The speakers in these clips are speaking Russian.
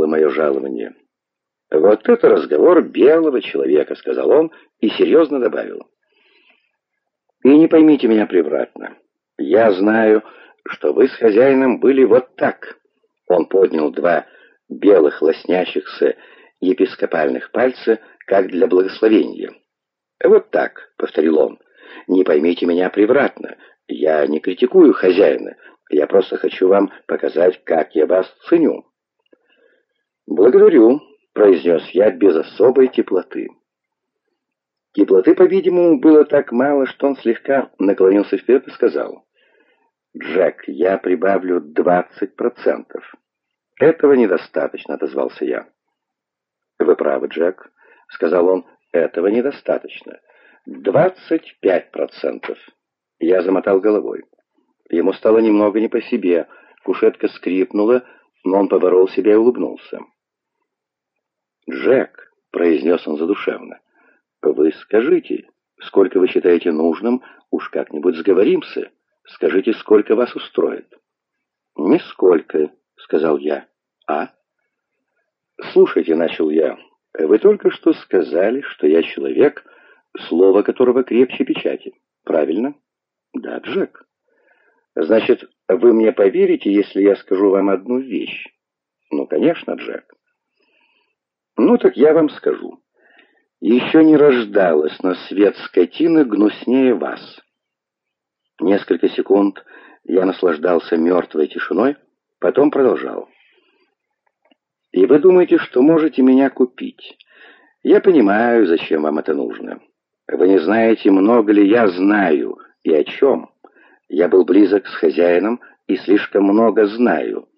было мое жалование. «Вот это разговор белого человека», — сказал он и серьезно добавил. «И не поймите меня превратно. Я знаю, что вы с хозяином были вот так». Он поднял два белых лоснящихся епископальных пальца, как для благословения. «Вот так», — повторил он, — «не поймите меня превратно. Я не критикую хозяина. Я просто хочу вам показать, как я вас ценю». «Благодарю», — произнес я без особой теплоты. Теплоты, по-видимому, было так мало, что он слегка наклонился вперед и сказал, «Джек, я прибавлю двадцать процентов». «Этого недостаточно», — отозвался я. «Вы правы, Джек», — сказал он, — «этого недостаточно. Двадцать пять процентов». Я замотал головой. Ему стало немного не по себе. Кушетка скрипнула, но он поборол себя и улыбнулся. «Джек», — произнес он задушевно, — «вы скажите, сколько вы считаете нужным, уж как-нибудь сговоримся. Скажите, сколько вас устроит». «Нисколько», — сказал я. «А?» «Слушайте», — начал я, — «вы только что сказали, что я человек, слово которого крепче печати. Правильно?» «Да, Джек». «Значит, вы мне поверите, если я скажу вам одну вещь?» «Ну, конечно, Джек». «Ну, так я вам скажу. Еще не рождалась на свет скотины гнуснее вас». Несколько секунд я наслаждался мертвой тишиной, потом продолжал. И вы думаете, что можете меня купить. Я понимаю, зачем вам это нужно. Вы не знаете, много ли я знаю и о чем. Я был близок с хозяином и слишком много знаю.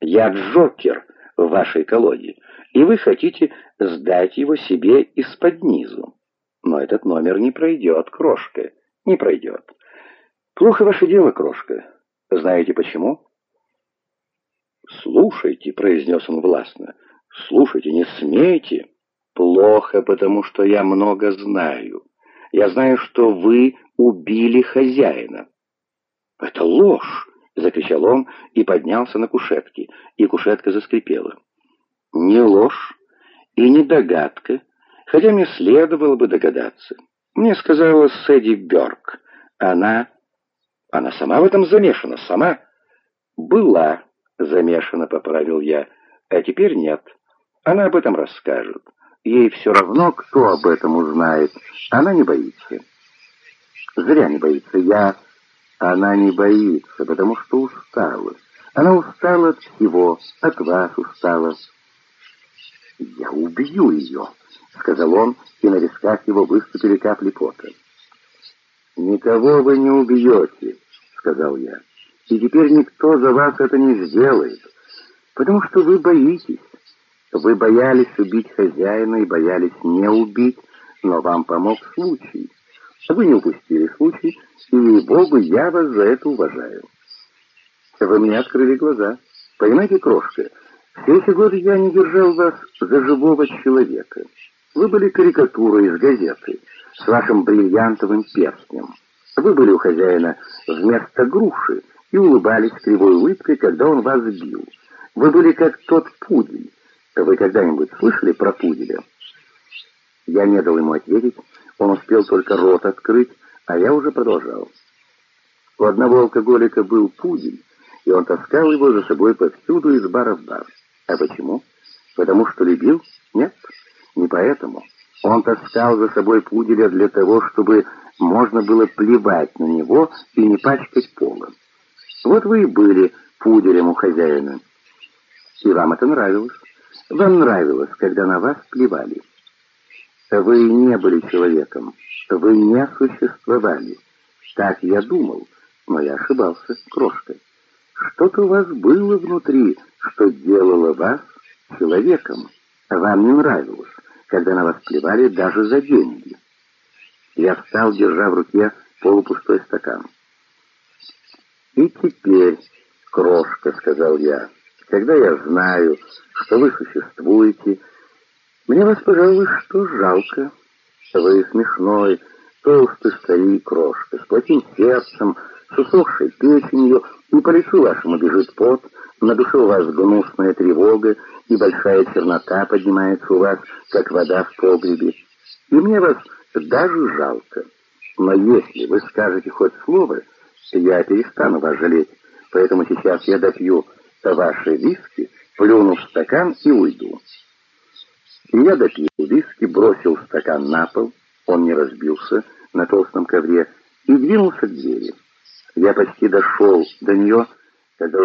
Я Джокер в вашей колоде, и вы хотите сдать его себе из-под низу. Но этот номер не пройдет, крошка, не пройдет. Плохо ваше дело, крошка. Знаете почему? «Слушайте», — произнес он властно, — «слушайте, не смейте». «Плохо, потому что я много знаю. Я знаю, что вы убили хозяина». «Это ложь!» — закричал он и поднялся на кушетке, и кушетка заскрипела. «Не ложь и не догадка, хотя мне следовало бы догадаться. Мне сказала Сэдди Бёрк. Она... Она сама в этом замешана, сама...» «Была», Замешано поправил я. А теперь нет. Она об этом расскажет. Ей все равно, кто об этом узнает. Она не боится. Зря не боится. Я... Она не боится, потому что устала. Она устала от всего, от вас устала. «Я убью ее», — сказал он, и на висках его выступили капли пота. «Никого вы не убьете», — сказал я. И теперь никто за вас это не сделает, потому что вы боитесь. Вы боялись убить хозяина и боялись не убить, но вам помог случай. Вы не упустили случай, и, ей-богу, я вас за это уважаю. Вы мне открыли глаза. Понимаете, крошка, все эти годы я не держал вас за живого человека. Вы были карикатурой из газеты с вашим бриллиантовым перстнем. Вы были у хозяина вместо груши, и улыбались кривой улыбкой, когда он вас бил. Вы были как тот пудель. Вы когда-нибудь слышали про пуделя? Я не дал ему ответить, он успел только рот открыть, а я уже продолжал. У одного алкоголика был пудель, и он таскал его за собой повсюду из бара в бар. А почему? Потому что любил? Нет, не поэтому. Он таскал за собой пуделя для того, чтобы можно было плевать на него и не пачкать пола. Вот вы и были пуделем у хозяина. И вам это нравилось. Вам нравилось, когда на вас плевали. Вы не были человеком. Вы не существовали. Так я думал, но я ошибался, крошка. Что-то у вас было внутри, что делало вас человеком. Вам не нравилось, когда на вас плевали даже за деньги. Я встал, держа в руке полупустой стакан. «И теперь, крошка», — сказал я, — «когда я знаю, что вы существуете, мне вас, пожалуй, что жалко. Вы смешной, толстый старик, крошка, с плохим сердцем, с усохшей печенью, и по лицу вашему бежит пот, На душе у вас гнусная тревога, и большая чернота поднимается у вас, как вода в погребе. И мне вас даже жалко. Но если вы скажете хоть слово, я перестану вас жалеть. Поэтому сейчас я допью ваши виски, плюну в стакан и уйду. Я допил виски, бросил стакан на пол, он не разбился на толстом ковре, и двинулся к двери. Я почти дошел до нее, когда